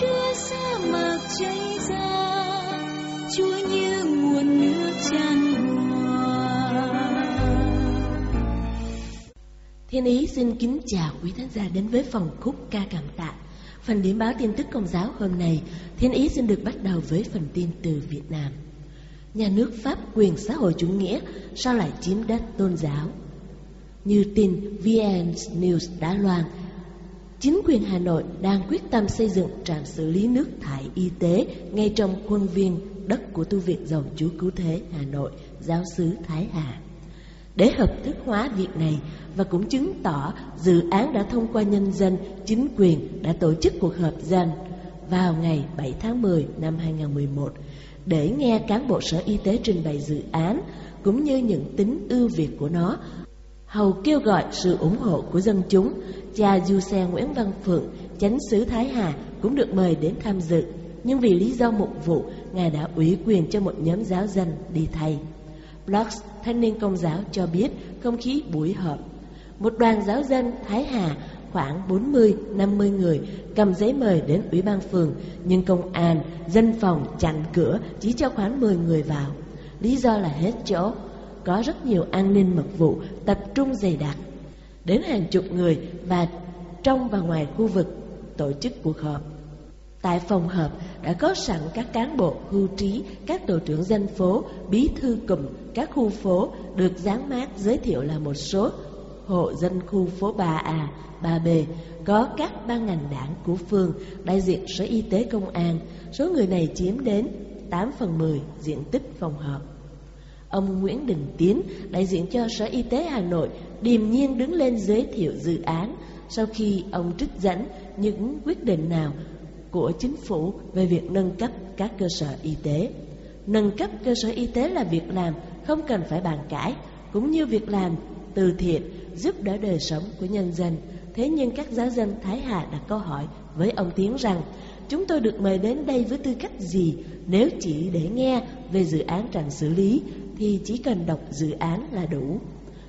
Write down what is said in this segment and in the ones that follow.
chúa sa mạc chảy ra chúa như nguồn nước tràn hòa Thiên Ý xin kính chào quý khán giả đến với phòng khúc ca cảm tạ. Phần điểm báo tin tức công giáo hôm nay, Thiên Ý xin được bắt đầu với phần tin từ Việt Nam. Nhà nước Pháp quyền xã hội chủ nghĩa sao lại chiếm đất tôn giáo? Như tin VN News đã loan, chính quyền Hà Nội đang quyết tâm xây dựng trạm xử lý nước thải y tế ngay trong khuôn viên đất của tu viện dòng Chúa Cứu Thế Hà Nội, giáo xứ Thái Hà. Để hợp thức hóa việc này và cũng chứng tỏ dự án đã thông qua nhân dân, chính quyền đã tổ chức cuộc họp dân vào ngày 7 tháng 10 năm 2011 để nghe cán bộ sở y tế trình bày dự án cũng như những tính ưu việt của nó. Hầu kêu gọi sự ủng hộ của dân chúng, cha du xe Nguyễn Văn Phượng, chánh xứ Thái Hà cũng được mời đến tham dự. Nhưng vì lý do mục vụ, Ngài đã ủy quyền cho một nhóm giáo dân đi thay. Blogs Thanh niên Công giáo cho biết không khí buổi họp. Một đoàn giáo dân Thái Hà khoảng 40-50 người cầm giấy mời đến ủy ban phường, nhưng công an, dân phòng chặn cửa chỉ cho khoảng 10 người vào. Lý do là hết chỗ, có rất nhiều an ninh mật vụ tập trung dày đặc. Đến hàng chục người và trong và ngoài khu vực tổ chức cuộc họp. Tại phòng họp đã có sẵn các cán bộ hưu trí, các tổ trưởng dân phố, bí thư cụm, các khu phố được dán mát giới thiệu là một số hộ dân khu phố 3A, 3B, có các ban ngành đảng của phường, đại diện sở y tế công an. Số người này chiếm đến 8 phần 10 diện tích phòng họp. Ông Nguyễn Đình Tiến, đại diện cho Sở Y tế Hà Nội, điềm nhiên đứng lên giới thiệu dự án sau khi ông trích dẫn những quyết định nào của chính phủ về việc nâng cấp các cơ sở y tế. Nâng cấp cơ sở y tế là việc làm không cần phải bàn cãi, cũng như việc làm từ thiện giúp đỡ đời sống của nhân dân. Thế nhưng các giáo dân Thái Hà đặt câu hỏi với ông Tiến rằng Chúng tôi được mời đến đây với tư cách gì nếu chỉ để nghe về dự án trạm xử lý thì chỉ cần đọc dự án là đủ.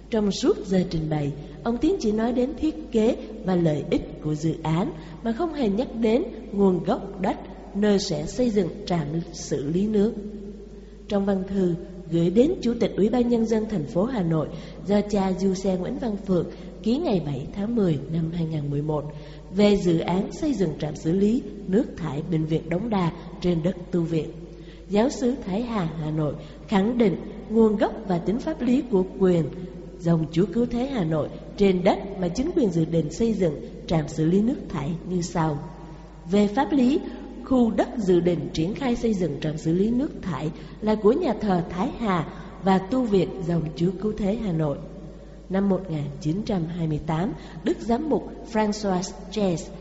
Trong suốt giờ trình bày, ông Tiến chỉ nói đến thiết kế và lợi ích của dự án mà không hề nhắc đến nguồn gốc đất nơi sẽ xây dựng trạm xử lý nước. Trong văn thư gửi đến Chủ tịch Ủy ban Nhân dân thành phố Hà Nội do cha Du Xe Nguyễn Văn Phượng ký ngày 7 tháng 10 năm 2011 về dự án xây dựng trạm xử lý nước thải Bệnh viện Đống Đa trên đất tu viện. Giáo sứ Thái Hà, Hà Nội khẳng định nguồn gốc và tính pháp lý của quyền dòng Chúa Cứu Thế Hà Nội trên đất mà chính quyền dự định xây dựng trạm xử lý nước thải như sau. Về pháp lý, khu đất dự định triển khai xây dựng trạm xử lý nước thải là của nhà thờ Thái Hà và tu viện dòng Chúa Cứu Thế Hà Nội. Năm 1928, Đức Giám mục François Chase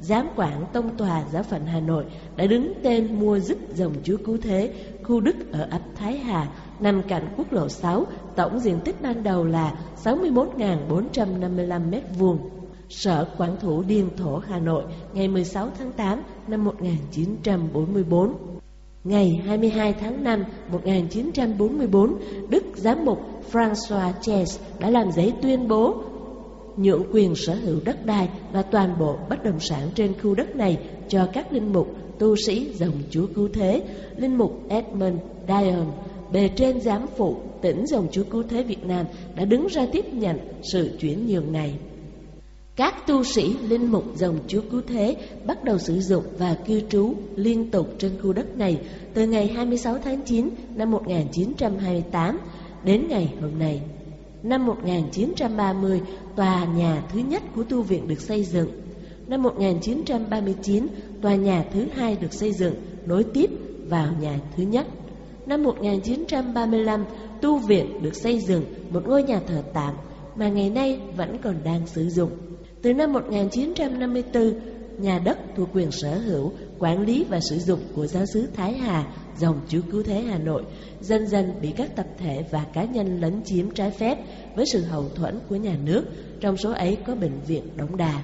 Giám quản Tông Tòa Giáo phận Hà Nội đã đứng tên mua dứt dòng Chúa Cứu Thế, khu Đức ở ấp Thái Hà, nằm cạnh quốc lộ 6, tổng diện tích ban đầu là 61.455 m2. Sở Quản thủ Điền Thổ Hà Nội ngày 16 tháng 8 năm 1944. Ngày 22 tháng 5 1944, Đức Giám mục François Chess đã làm giấy tuyên bố nhượng quyền sở hữu đất đai và toàn bộ bất động sản trên khu đất này cho các linh mục, tu sĩ dòng Chúa Cứu Thế, linh mục Edmund Dion, bề trên giám phụ tỉnh dòng Chúa Cứu Thế Việt Nam đã đứng ra tiếp nhận sự chuyển nhượng này. Các tu sĩ linh mục dòng Chúa Cứu Thế bắt đầu sử dụng và cư trú liên tục trên khu đất này từ ngày 26 tháng 9 năm 1928 đến ngày hôm nay. Năm 1930, tòa nhà thứ nhất của tu viện được xây dựng. Năm 1939, tòa nhà thứ hai được xây dựng nối tiếp vào nhà thứ nhất. Năm 1935, tu viện được xây dựng một ngôi nhà thờ tạm mà ngày nay vẫn còn đang sử dụng. Từ năm 1954, nhà đất thuộc quyền sở hữu, quản lý và sử dụng của giáo sứ Thái Hà, dòng chữ cứu thế Hà Nội, dần dần bị các tập thể và cá nhân lấn chiếm trái phép với sự hậu thuẫn của nhà nước, trong số ấy có bệnh viện Đống Đa.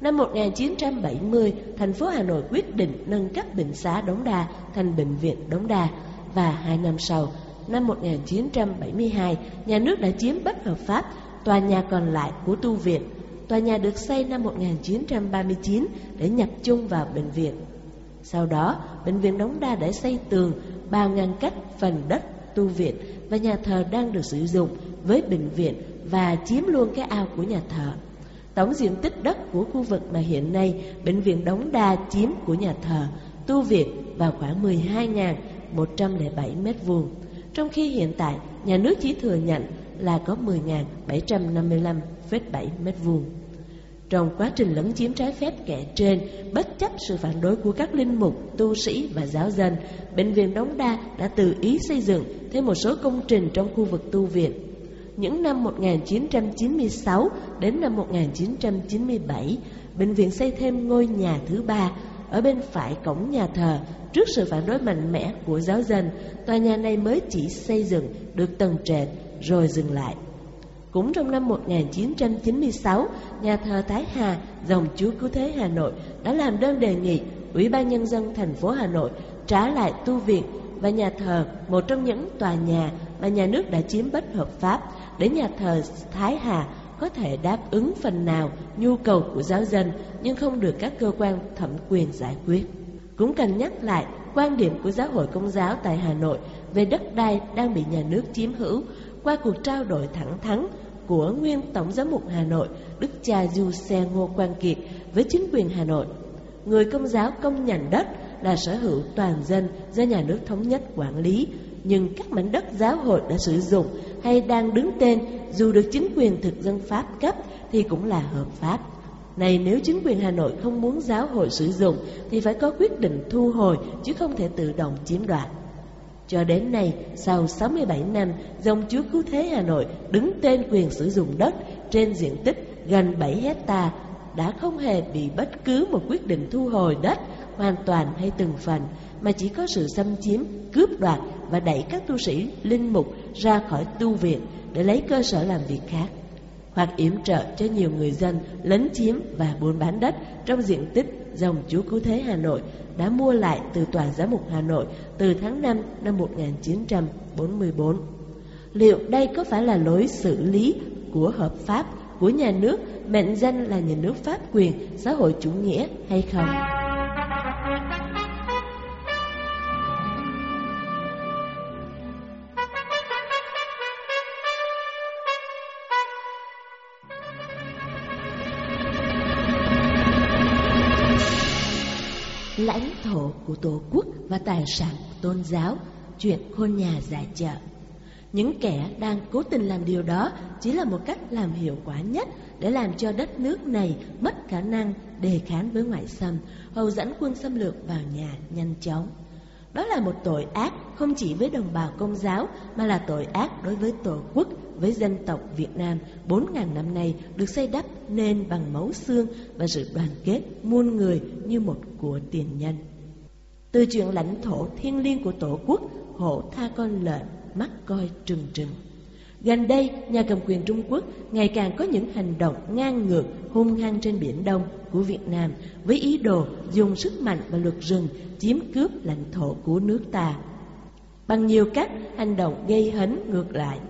Năm 1970, thành phố Hà Nội quyết định nâng cấp bệnh xá Đống Đa thành bệnh viện Đống Đa và hai năm sau, năm 1972, nhà nước đã chiếm bất hợp pháp tòa nhà còn lại của tu viện. Tòa nhà được xây năm 1939 để nhập chung vào bệnh viện. Sau đó, bệnh viện Đống Đa đã xây tường bao ngăn cách phần đất tu viện và nhà thờ đang được sử dụng với bệnh viện và chiếm luôn cái ao của nhà thờ. Tổng diện tích đất của khu vực mà hiện nay bệnh viện Đống Đa chiếm của nhà thờ tu viện vào khoảng 12.107 mét vuông, trong khi hiện tại nhà nước chỉ thừa nhận là có 10.755,7 mét vuông. Trong quá trình lấn chiếm trái phép kẻ trên, bất chấp sự phản đối của các linh mục, tu sĩ và giáo dân, Bệnh viện Đống Đa đã tự ý xây dựng thêm một số công trình trong khu vực tu viện. Những năm 1996 đến năm 1997, bệnh viện xây thêm ngôi nhà thứ ba ở bên phải cổng nhà thờ. Trước sự phản đối mạnh mẽ của giáo dân, tòa nhà này mới chỉ xây dựng được tầng trệt rồi dừng lại. Cũng trong năm 1996, nhà thờ Thái Hà, dòng Chúa Cứu Thế Hà Nội đã làm đơn đề nghị Ủy ban Nhân dân thành phố Hà Nội trả lại tu viện và nhà thờ, một trong những tòa nhà mà nhà nước đã chiếm bất hợp pháp, để nhà thờ Thái Hà có thể đáp ứng phần nào nhu cầu của giáo dân nhưng không được các cơ quan thẩm quyền giải quyết. Cũng cần nhắc lại quan điểm của Giáo hội Công giáo tại Hà Nội về đất đai đang bị nhà nước chiếm hữu qua cuộc trao đổi thẳng thắn của nguyên Tổng giám mục Hà Nội Đức cha Du Xe Ngô Quang Kiệt với chính quyền Hà Nội. Người công giáo công nhận đất là sở hữu toàn dân do nhà nước thống nhất quản lý, nhưng các mảnh đất giáo hội đã sử dụng hay đang đứng tên dù được chính quyền thực dân Pháp cấp thì cũng là hợp pháp. Này nếu chính quyền Hà Nội không muốn giáo hội sử dụng thì phải có quyết định thu hồi chứ không thể tự động chiếm đoạt. Cho đến nay, sau 67 năm, dòng chúa cứu thế Hà Nội đứng tên quyền sử dụng đất trên diện tích gần 7 hecta đã không hề bị bất cứ một quyết định thu hồi đất hoàn toàn hay từng phần, mà chỉ có sự xâm chiếm, cướp đoạt và đẩy các tu sĩ, linh mục ra khỏi tu viện để lấy cơ sở làm việc khác, hoặc yểm trợ cho nhiều người dân lấn chiếm và buôn bán đất trong diện tích dòng chú Cứu Thế Hà Nội đã mua lại từ Tòa Giám mục Hà Nội từ tháng 5 năm 1944. Liệu đây có phải là lối xử lý của hợp pháp của nhà nước, mệnh danh là nhà nước pháp quyền, xã hội chủ nghĩa hay không? Tổ quốc và tài sản tôn giáo, chuyện khôn nhà giải chợ. Những kẻ đang cố tình làm điều đó chỉ là một cách làm hiệu quả nhất để làm cho đất nước này mất khả năng đề kháng với ngoại xâm, hầu dẫn quân xâm lược vào nhà nhanh chóng. Đó là một tội ác không chỉ với đồng bào công giáo mà là tội ác đối với tổ quốc, với dân tộc Việt Nam 4.000 năm nay được xây đắp nên bằng máu xương và sự đoàn kết muôn người như một của tiền nhân. Từ chuyện lãnh thổ thiên liêng của tổ quốc, hổ tha con lợn, mắt coi trừng trừng. Gần đây, nhà cầm quyền Trung Quốc ngày càng có những hành động ngang ngược, hung hăng trên Biển Đông của Việt Nam với ý đồ dùng sức mạnh và luật rừng chiếm cướp lãnh thổ của nước ta. Bằng nhiều cách, hành động gây hấn ngược lại.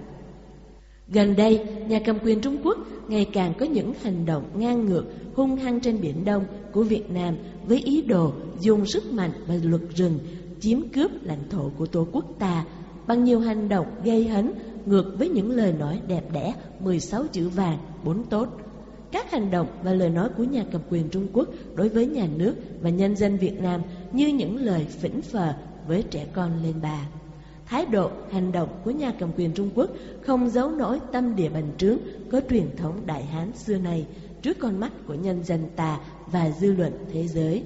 Gần đây, nhà cầm quyền Trung Quốc ngày càng có những hành động ngang ngược, hung hăng trên Biển Đông của Việt Nam với ý đồ dùng sức mạnh và luật rừng chiếm cướp lãnh thổ của Tổ quốc ta bằng nhiều hành động gây hấn ngược với những lời nói đẹp đẽ 16 chữ vàng, bốn tốt. Các hành động và lời nói của nhà cầm quyền Trung Quốc đối với nhà nước và nhân dân Việt Nam như những lời phỉnh phờ với trẻ con lên bà thái độ, hành động của nhà cầm quyền Trung Quốc không giấu nổi tâm địa bành trướng có truyền thống đại hán xưa này trước con mắt của nhân dân ta và dư luận thế giới.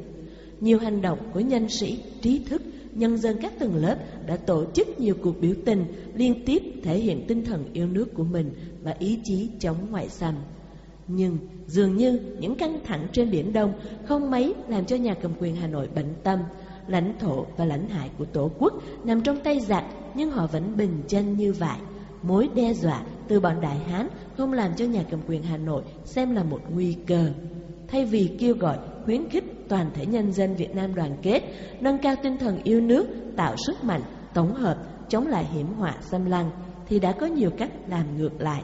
Nhiều hành động của nhân sĩ, trí thức, nhân dân các tầng lớp đã tổ chức nhiều cuộc biểu tình liên tiếp thể hiện tinh thần yêu nước của mình và ý chí chống ngoại xâm. Nhưng dường như những căng thẳng trên Biển Đông không mấy làm cho nhà cầm quyền Hà Nội bận tâm. Lãnh thổ và lãnh hải của Tổ quốc nằm trong tay giặc nhưng họ vẫn bình chân như vậy. Mối đe dọa từ bọn Đại Hán không làm cho nhà cầm quyền Hà Nội xem là một nguy cơ. Thay vì kêu gọi khuyến khích toàn thể nhân dân Việt Nam đoàn kết, nâng cao tinh thần yêu nước, tạo sức mạnh, tổng hợp, chống lại hiểm họa xâm lăng, thì đã có nhiều cách làm ngược lại.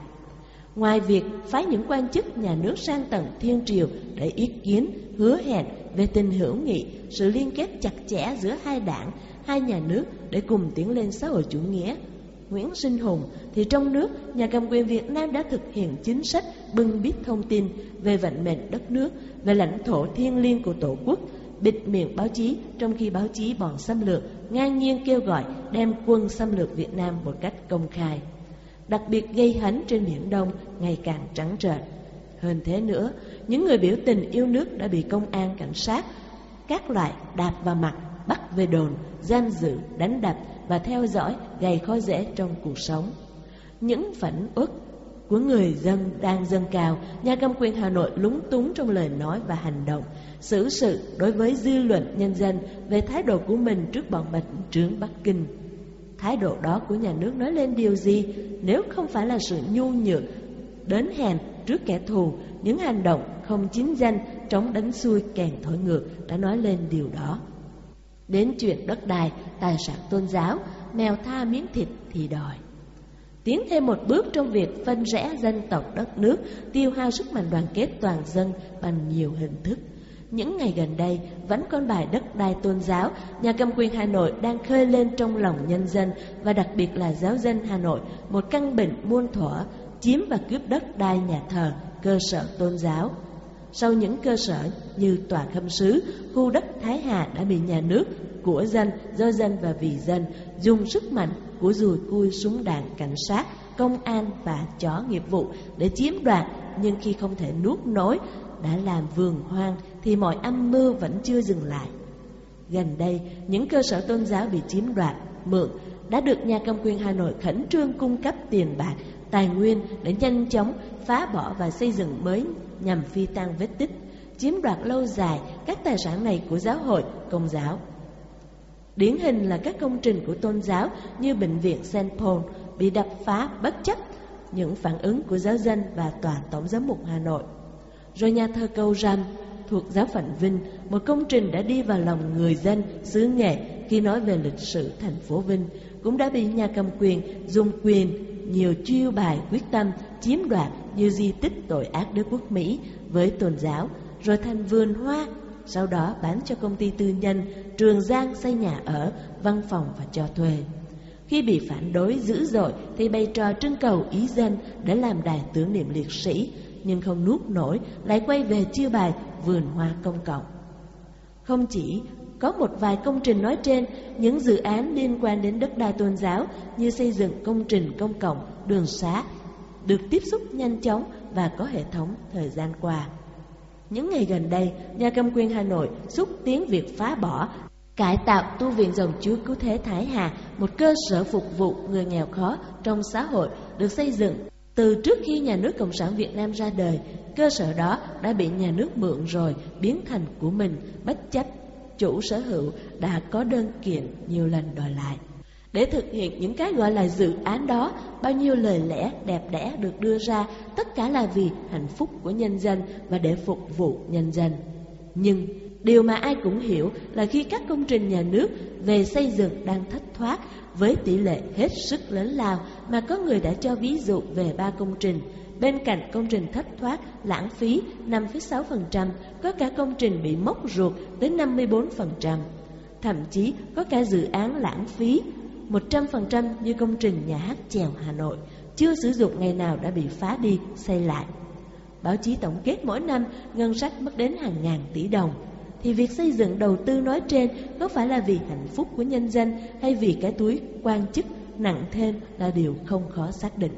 Ngoài việc phái những quan chức nhà nước sang tận thiên triều để ý kiến, hứa hẹn về tình hữu nghị, sự liên kết chặt chẽ giữa hai đảng, hai nhà nước để cùng tiến lên xã hội chủ nghĩa, Nguyễn Sinh Hùng thì trong nước, nhà cầm quyền Việt Nam đã thực hiện chính sách bưng bít thông tin về vận mệnh đất nước, về lãnh thổ thiêng liêng của Tổ quốc, bịt miệng báo chí trong khi báo chí bọn xâm lược ngang nhiên kêu gọi đem quân xâm lược Việt Nam một cách công khai. Đặc biệt gây hấn trên Biển Đông ngày càng trắng trợn. Hơn thế nữa, những người biểu tình yêu nước đã bị công an cảnh sát các loại đạp vào mặt, bắt về đồn, giam giữ, đánh đập và theo dõi gây khó dễ trong cuộc sống. Những phẫn uất của người dân đang dâng cao, nhà cầm quyền Hà Nội lúng túng trong lời nói và hành động, xử sự đối với dư luận nhân dân về thái độ của mình trước bọn bạch trướng Bắc Kinh. Thái độ đó của nhà nước nói lên điều gì nếu không phải là sự nhu nhược, đến hèn trước kẻ thù, những hành động không chính danh, chống đánh xuôi kèn thổi ngược đã nói lên điều đó. Đến chuyện đất đai, tài sản tôn giáo, mèo tha miếng thịt thì đòi. Tiến thêm một bước trong việc phân rẽ dân tộc đất nước, tiêu hao sức mạnh đoàn kết toàn dân bằng nhiều hình thức. Những ngày gần đây, vẫn con bài đất đai tôn giáo, nhà cầm quyền Hà Nội đang khơi lên trong lòng nhân dân và đặc biệt là giáo dân Hà Nội một căn bệnh muôn thuở, chiếm và cướp đất đai nhà thờ, cơ sở tôn giáo. Sau những cơ sở như tòa khâm sứ, khu đất Thái Hà đã bị nhà nước, của dân, do dân và vì dân dùng sức mạnh của dùi cui súng đạn cảnh sát, công an và chó nghiệp vụ để chiếm đoạt nhưng khi không thể nuốt nổi đã làm vườn hoang thì mọi âm mưu vẫn chưa dừng lại. Gần đây, những cơ sở tôn giáo bị chiếm đoạt, mượn đã được nhà cầm quyền Hà Nội khẩn trương cung cấp tiền bạc, tài nguyên để nhanh chóng phá bỏ và xây dựng mới nhằm phi tăng vết tích, chiếm đoạt lâu dài các tài sản này của giáo hội, công giáo. Điển hình là các công trình của tôn giáo như bệnh viện Saint Paul bị đập phá bất chấp những phản ứng của giáo dân và tòa tổng giám mục Hà Nội. Rồi nhà thờ Cầu Rằm thuộc giáo phận Vinh, một công trình đã đi vào lòng người dân xứ nghệ khi nói về lịch sử thành phố Vinh, cũng đã bị nhà cầm quyền dùng quyền nhiều chiêu bài quyết tâm chiếm đoạt như di tích tội ác đế quốc Mỹ với tôn giáo, rồi thành vườn hoa, sau đó bán cho công ty tư nhân Trường Giang xây nhà ở, văn phòng và cho thuê. Khi bị phản đối dữ dội thì bày trò trưng cầu ý dân để làm đài tưởng niệm liệt sĩ, nhưng không nuốt nổi lại quay về chiêu bài vườn hoa công cộng. Không chỉ có một vài công trình nói trên, những dự án liên quan đến đất đai tôn giáo như xây dựng công trình công cộng, đường xá được tiếp xúc nhanh chóng và có hệ thống thời gian qua. Những ngày gần đây, nhà cầm quyền Hà Nội xúc tiến việc phá bỏ, cải tạo tu viện dòng chúa cứu thế Thái Hà, một cơ sở phục vụ người nghèo khó trong xã hội được xây dựng từ trước khi nhà nước Cộng sản Việt Nam ra đời. Cơ sở đó đã bị nhà nước mượn rồi, biến thành của mình, bất chấp chủ sở hữu đã có đơn kiện nhiều lần đòi lại. Để thực hiện những cái gọi là dự án đó, bao nhiêu lời lẽ đẹp đẽ được đưa ra, tất cả là vì hạnh phúc của nhân dân và để phục vụ nhân dân. Nhưng điều mà ai cũng hiểu là khi các công trình nhà nước về xây dựng đang thất thoát với tỷ lệ hết sức lớn lao mà có người đã cho ví dụ về ba công trình. Bên cạnh công trình thất thoát, lãng phí 5,6%, có cả công trình bị mốc ruột tới 54%. Thậm chí có cả dự án lãng phí 100% như công trình nhà hát chèo Hà Nội, chưa sử dụng ngày nào đã bị phá đi, xây lại. Báo chí tổng kết mỗi năm ngân sách mất đến hàng ngàn tỷ đồng. thì việc xây dựng đầu tư nói trên có phải là vì hạnh phúc của nhân dân hay vì cái túi quan chức nặng thêm là điều không khó xác định.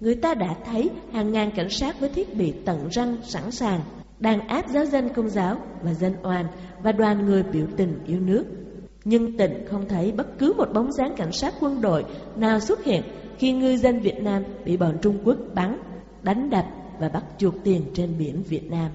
Người ta đã thấy hàng ngàn cảnh sát với thiết bị tận răng sẵn sàng đang áp giáo dân công giáo và dân oan và đoàn người biểu tình yêu nước. Nhưng tỉnh không thấy bất cứ một bóng dáng cảnh sát quân đội nào xuất hiện khi ngư dân Việt Nam bị bọn Trung Quốc bắn, đánh đập và bắt chuột tiền trên biển Việt Nam.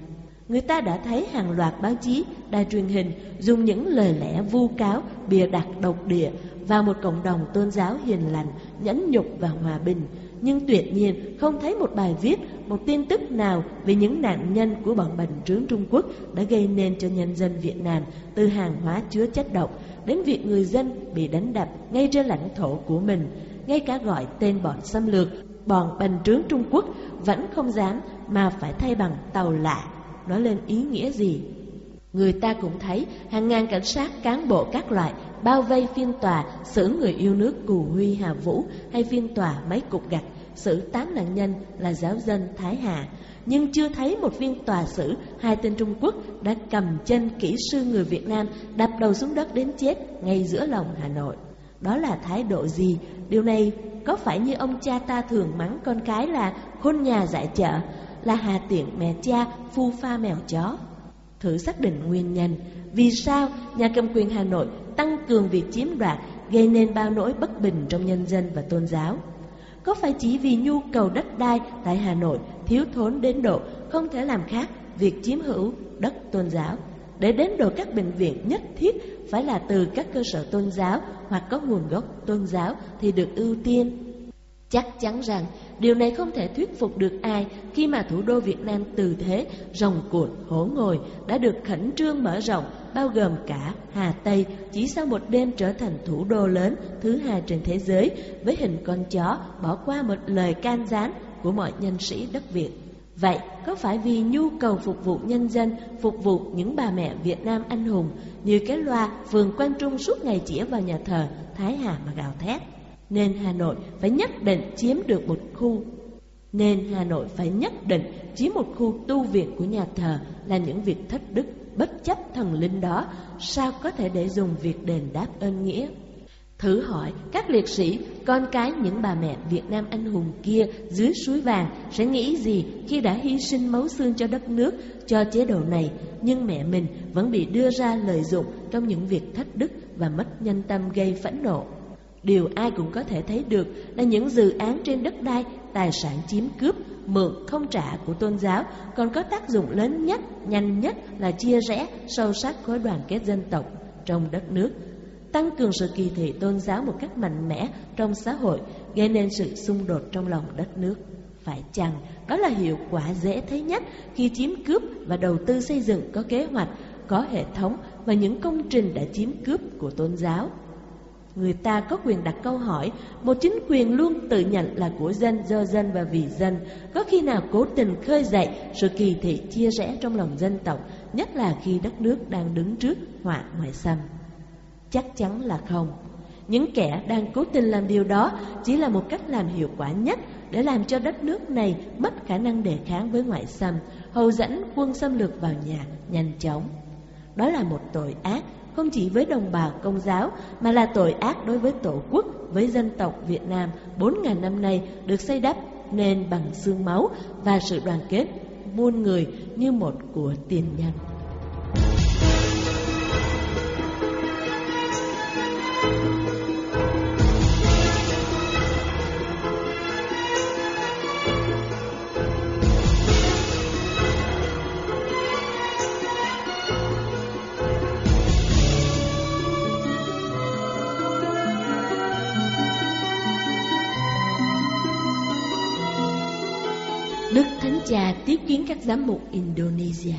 Người ta đã thấy hàng loạt báo chí, đài truyền hình dùng những lời lẽ vu cáo, bịa đặt độc địa vào một cộng đồng tôn giáo hiền lành, nhẫn nhục và hòa bình. Nhưng tuyệt nhiên không thấy một bài viết, một tin tức nào về những nạn nhân của bọn bành trướng Trung Quốc đã gây nên cho nhân dân Việt Nam từ hàng hóa chứa chất độc đến việc người dân bị đánh đập ngay trên lãnh thổ của mình, ngay cả gọi tên bọn xâm lược, bọn bành trướng Trung Quốc vẫn không dám mà phải thay bằng tàu lạ nói lên ý nghĩa gì. Người ta cũng thấy hàng ngàn cảnh sát cán bộ các loại bao vây phiên tòa xử người yêu nước Cù Huy Hà Vũ hay phiên tòa mấy cục gạch xử tám nạn nhân là giáo dân Thái Hà. Nhưng chưa thấy một viên tòa xử hai tên Trung Quốc đã cầm chân kỹ sư người Việt Nam đập đầu xuống đất đến chết ngay giữa lòng Hà Nội. Đó là thái độ gì? Điều này có phải như ông cha ta thường mắng con cái là khôn nhà dạy chợ là hà tiện mẹ cha phu pha mèo chó. Thử xác định nguyên nhân, vì sao nhà cầm quyền Hà Nội tăng cường việc chiếm đoạt gây nên bao nỗi bất bình trong nhân dân và tôn giáo. Có phải chỉ vì nhu cầu đất đai tại Hà Nội thiếu thốn đến độ không thể làm khác việc chiếm hữu đất tôn giáo để đến độ các bệnh viện nhất thiết phải là từ các cơ sở tôn giáo hoặc có nguồn gốc tôn giáo thì được ưu tiên. Chắc chắn rằng Điều này không thể thuyết phục được ai khi mà thủ đô Việt Nam từ thế, rồng cuộn, hổ ngồi đã được khẩn trương mở rộng, bao gồm cả Hà Tây, chỉ sau một đêm trở thành thủ đô lớn thứ hai trên thế giới, với hình con chó bỏ qua một lời can gián của mọi nhân sĩ đất Việt. Vậy có phải vì nhu cầu phục vụ nhân dân, phục vụ những bà mẹ Việt Nam anh hùng như cái loa phường Quang Trung suốt ngày chĩa vào nhà thờ Thái Hà mà gào thét? Nên Hà Nội phải nhất định chiếm được một khu. Nên Hà Nội phải nhất định chiếm một khu tu viện của nhà thờ là những việc thất đức, bất chấp thần linh đó, sao có thể để dùng việc đền đáp ơn nghĩa. Thử hỏi các liệt sĩ, con cái những bà mẹ Việt Nam anh hùng kia dưới suối vàng sẽ nghĩ gì khi đã hy sinh máu xương cho đất nước, cho chế độ này, nhưng mẹ mình vẫn bị đưa ra lợi dụng trong những việc thất đức và mất nhân tâm gây phẫn nộ. Điều ai cũng có thể thấy được là những dự án trên đất đai, tài sản chiếm cướp, mượn không trả của tôn giáo còn có tác dụng lớn nhất, nhanh nhất là chia rẽ, sâu sắc khối đoàn kết dân tộc trong đất nước, tăng cường sự kỳ thị tôn giáo một cách mạnh mẽ trong xã hội, gây nên sự xung đột trong lòng đất nước. Phải chăng đó là hiệu quả dễ thấy nhất khi chiếm cướp và đầu tư xây dựng có kế hoạch, có hệ thống và những công trình đã chiếm cướp của tôn giáo. Người ta có quyền đặt câu hỏi, một chính quyền luôn tự nhận là của dân, do dân và vì dân. Có khi nào cố tình khơi dậy sự kỳ thị chia rẽ trong lòng dân tộc, nhất là khi đất nước đang đứng trước họa ngoại xâm? Chắc chắn là không. Những kẻ đang cố tình làm điều đó chỉ là một cách làm hiệu quả nhất để làm cho đất nước này mất khả năng đề kháng với ngoại xâm, hầu dẫn quân xâm lược vào nhà nhanh chóng. Đó là một tội ác không chỉ với đồng bào công giáo mà là tội ác đối với tổ quốc, với dân tộc Việt Nam 4.000 năm nay được xây đắp nên bằng xương máu và sự đoàn kết muôn người như một của tiền nhân. Cha tiếp kiến các giám mục Indonesia.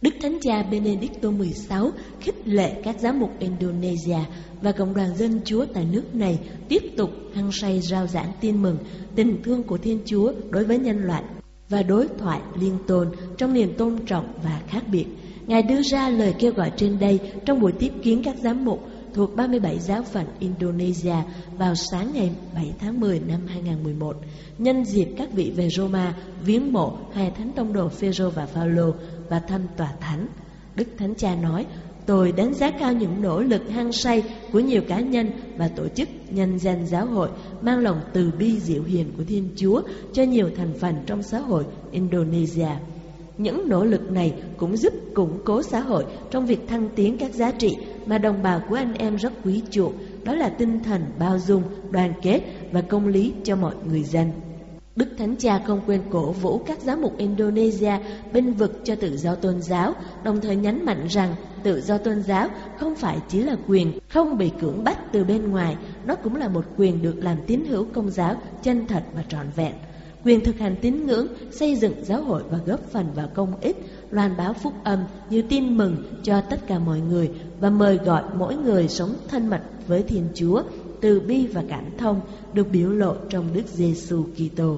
Đức Thánh Cha Benedicto XVI khích lệ các giám mục Indonesia và cộng đoàn dân Chúa tại nước này tiếp tục hăng say rao giảng tin mừng, tình thương của Thiên Chúa đối với nhân loại và đối thoại liên tôn trong niềm tôn trọng và khác biệt. Ngài đưa ra lời kêu gọi trên đây trong buổi tiếp kiến các giám mục thuộc 37 giáo phận Indonesia vào sáng ngày 7 tháng 10 năm 2011, nhân dịp các vị về Roma viếng mộ hai thánh tông đồ Phêrô và Phaolô và thăm tòa thánh. Đức Thánh Cha nói, tôi đánh giá cao những nỗ lực hăng say của nhiều cá nhân và tổ chức nhân dân giáo hội mang lòng từ bi diệu hiền của Thiên Chúa cho nhiều thành phần trong xã hội Indonesia. Những nỗ lực này cũng giúp củng cố xã hội trong việc thăng tiến các giá trị mà đồng bào của anh em rất quý chuộng, đó là tinh thần bao dung, đoàn kết và công lý cho mọi người dân. Đức Thánh Cha không quên cổ vũ các giám mục Indonesia binh vực cho tự do tôn giáo, đồng thời nhấn mạnh rằng tự do tôn giáo không phải chỉ là quyền không bị cưỡng bắt từ bên ngoài, nó cũng là một quyền được làm tín hữu công giáo chân thật và trọn vẹn. Quyền thực hành tín ngưỡng, xây dựng giáo hội và góp phần vào công ích, loan báo phúc âm như tin mừng cho tất cả mọi người và mời gọi mỗi người sống thân mật với Thiên Chúa từ bi và cảm thông được biểu lộ trong Đức Giêsu Kitô.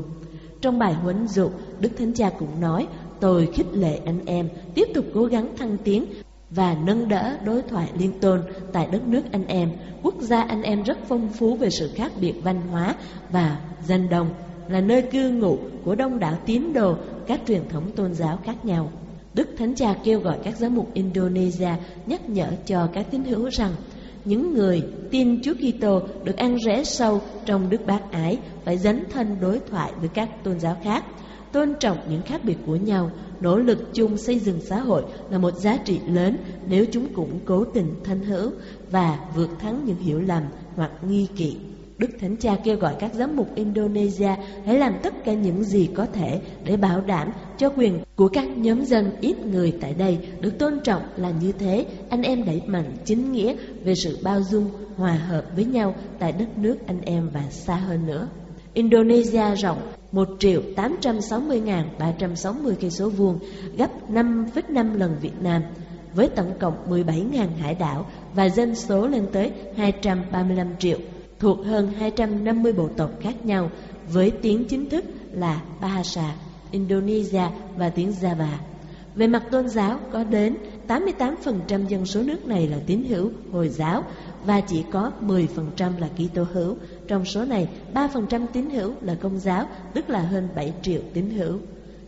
Trong bài huấn dụ, Đức Thánh Cha cũng nói, tôi khích lệ anh em tiếp tục cố gắng thăng tiến và nâng đỡ đối thoại liên tôn tại đất nước anh em. Quốc gia anh em rất phong phú về sự khác biệt văn hóa và dân đông, là nơi cư ngụ của đông đảo tín đồ các truyền thống tôn giáo khác nhau. Đức Thánh Cha kêu gọi các giám mục Indonesia nhắc nhở cho các tín hữu rằng những người tin Chúa Kitô được ăn rễ sâu trong đức bác ái phải dấn thân đối thoại với các tôn giáo khác, tôn trọng những khác biệt của nhau, nỗ lực chung xây dựng xã hội là một giá trị lớn nếu chúng củng cố tình thân hữu và vượt thắng những hiểu lầm hoặc nghi kỵ. Đức Thánh Cha kêu gọi các giám mục Indonesia hãy làm tất cả những gì có thể để bảo đảm cho quyền của các nhóm dân ít người tại đây được tôn trọng là như thế. Anh em đẩy mạnh chính nghĩa về sự bao dung, hòa hợp với nhau tại đất nước anh em và xa hơn nữa. Indonesia rộng 1 triệu 860.360 cây số vuông, gấp 5,5 lần Việt Nam, với tổng cộng 17.000 hải đảo và dân số lên tới 235 triệu thuộc hơn 250 bộ tộc khác nhau với tiếng chính thức là Bahasa, Indonesia và tiếng Java. Về mặt tôn giáo, có đến 88% dân số nước này là tín hữu Hồi giáo và chỉ có 10% là Kitô hữu. Trong số này, 3% tín hữu là Công giáo, tức là hơn 7 triệu tín hữu.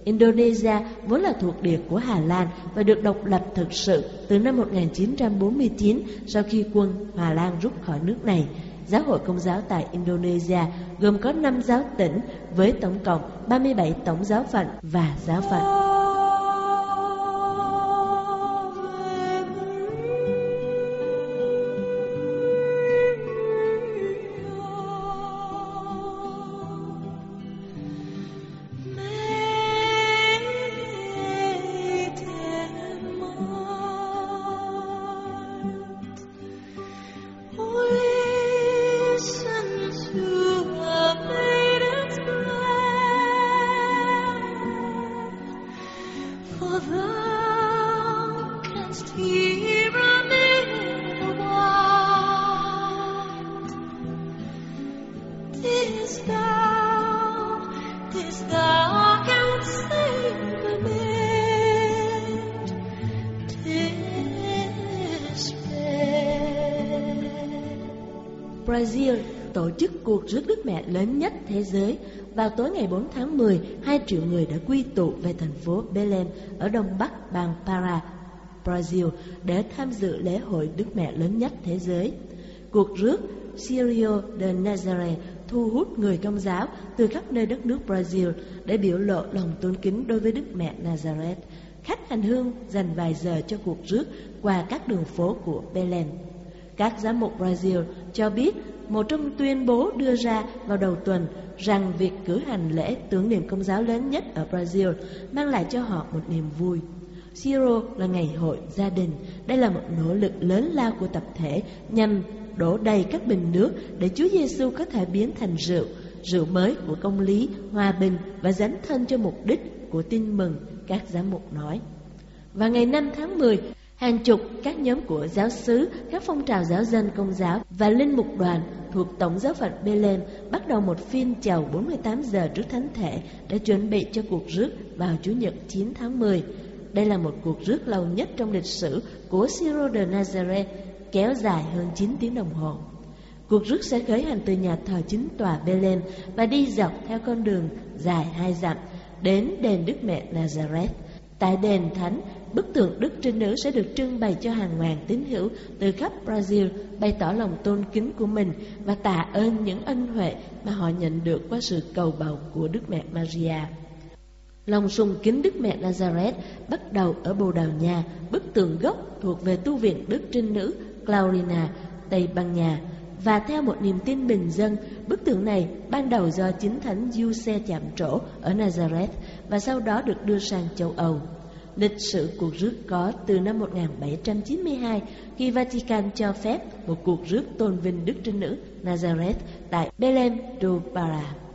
Indonesia vốn là thuộc địa của Hà Lan và được độc lập thực sự từ năm 1949 sau khi quân Hà Lan rút khỏi nước này. Giáo hội Công giáo tại Indonesia gồm có 5 giáo tỉnh với tổng cộng 37 tổng giáo phận và giáo phận. Brazil tổ chức cuộc rước Đức Mẹ lớn nhất thế giới. Vào tối ngày 4 tháng 10, 2 triệu người đã quy tụ về thành phố Belém ở đông bắc bang Pará, Brazil để tham dự lễ hội Đức Mẹ lớn nhất thế giới. Cuộc rước Sirio de Nazareth thu hút người công giáo từ khắp nơi đất nước Brazil để biểu lộ lòng tôn kính đối với Đức Mẹ Nazareth. Khách hành hương dành vài giờ cho cuộc rước qua các đường phố của Belém. Các giám mục Brazil cho biết một trong tuyên bố đưa ra vào đầu tuần rằng việc cử hành lễ tưởng niệm công giáo lớn nhất ở Brazil mang lại cho họ một niềm vui. Siro là ngày hội gia đình. Đây là một nỗ lực lớn lao của tập thể nhằm đổ đầy các bình nước để Chúa Giêsu có thể biến thành rượu, rượu mới của công lý, hòa bình và dấn thân cho mục đích của tin mừng, các giám mục nói. Và ngày 5 tháng 10, Hàng chục các nhóm của giáo sứ, các phong trào giáo dân công giáo và linh mục đoàn thuộc Tổng giáo phận Bethlehem bắt đầu một phiên chầu 48 giờ trước thánh thể để chuẩn bị cho cuộc rước vào Chủ nhật 9 tháng 10. Đây là một cuộc rước lâu nhất trong lịch sử của Siro de Nazareth, kéo dài hơn 9 tiếng đồng hồ. Cuộc rước sẽ khởi hành từ nhà thờ chính tòa Bethlehem và đi dọc theo con đường dài hai dặm đến đền Đức Mẹ Nazareth. Tại đền thánh, bức tượng Đức Trinh Nữ sẽ được trưng bày cho hàng ngàn tín hữu từ khắp Brazil bày tỏ lòng tôn kính của mình và tạ ơn những ân huệ mà họ nhận được qua sự cầu bầu của Đức Mẹ Maria. Lòng sùng kính Đức Mẹ Nazareth bắt đầu ở Bồ Đào Nha, bức tượng gốc thuộc về tu viện Đức Trinh Nữ Claudina, Tây Ban Nha. Và theo một niềm tin bình dân, bức tượng này ban đầu do chính thánh Giuse chạm trổ ở Nazareth và sau đó được đưa sang châu Âu. Lịch sử cuộc rước có từ năm 1792 khi Vatican cho phép một cuộc rước tôn vinh Đức Trinh Nữ Nazareth tại Belém do Pará.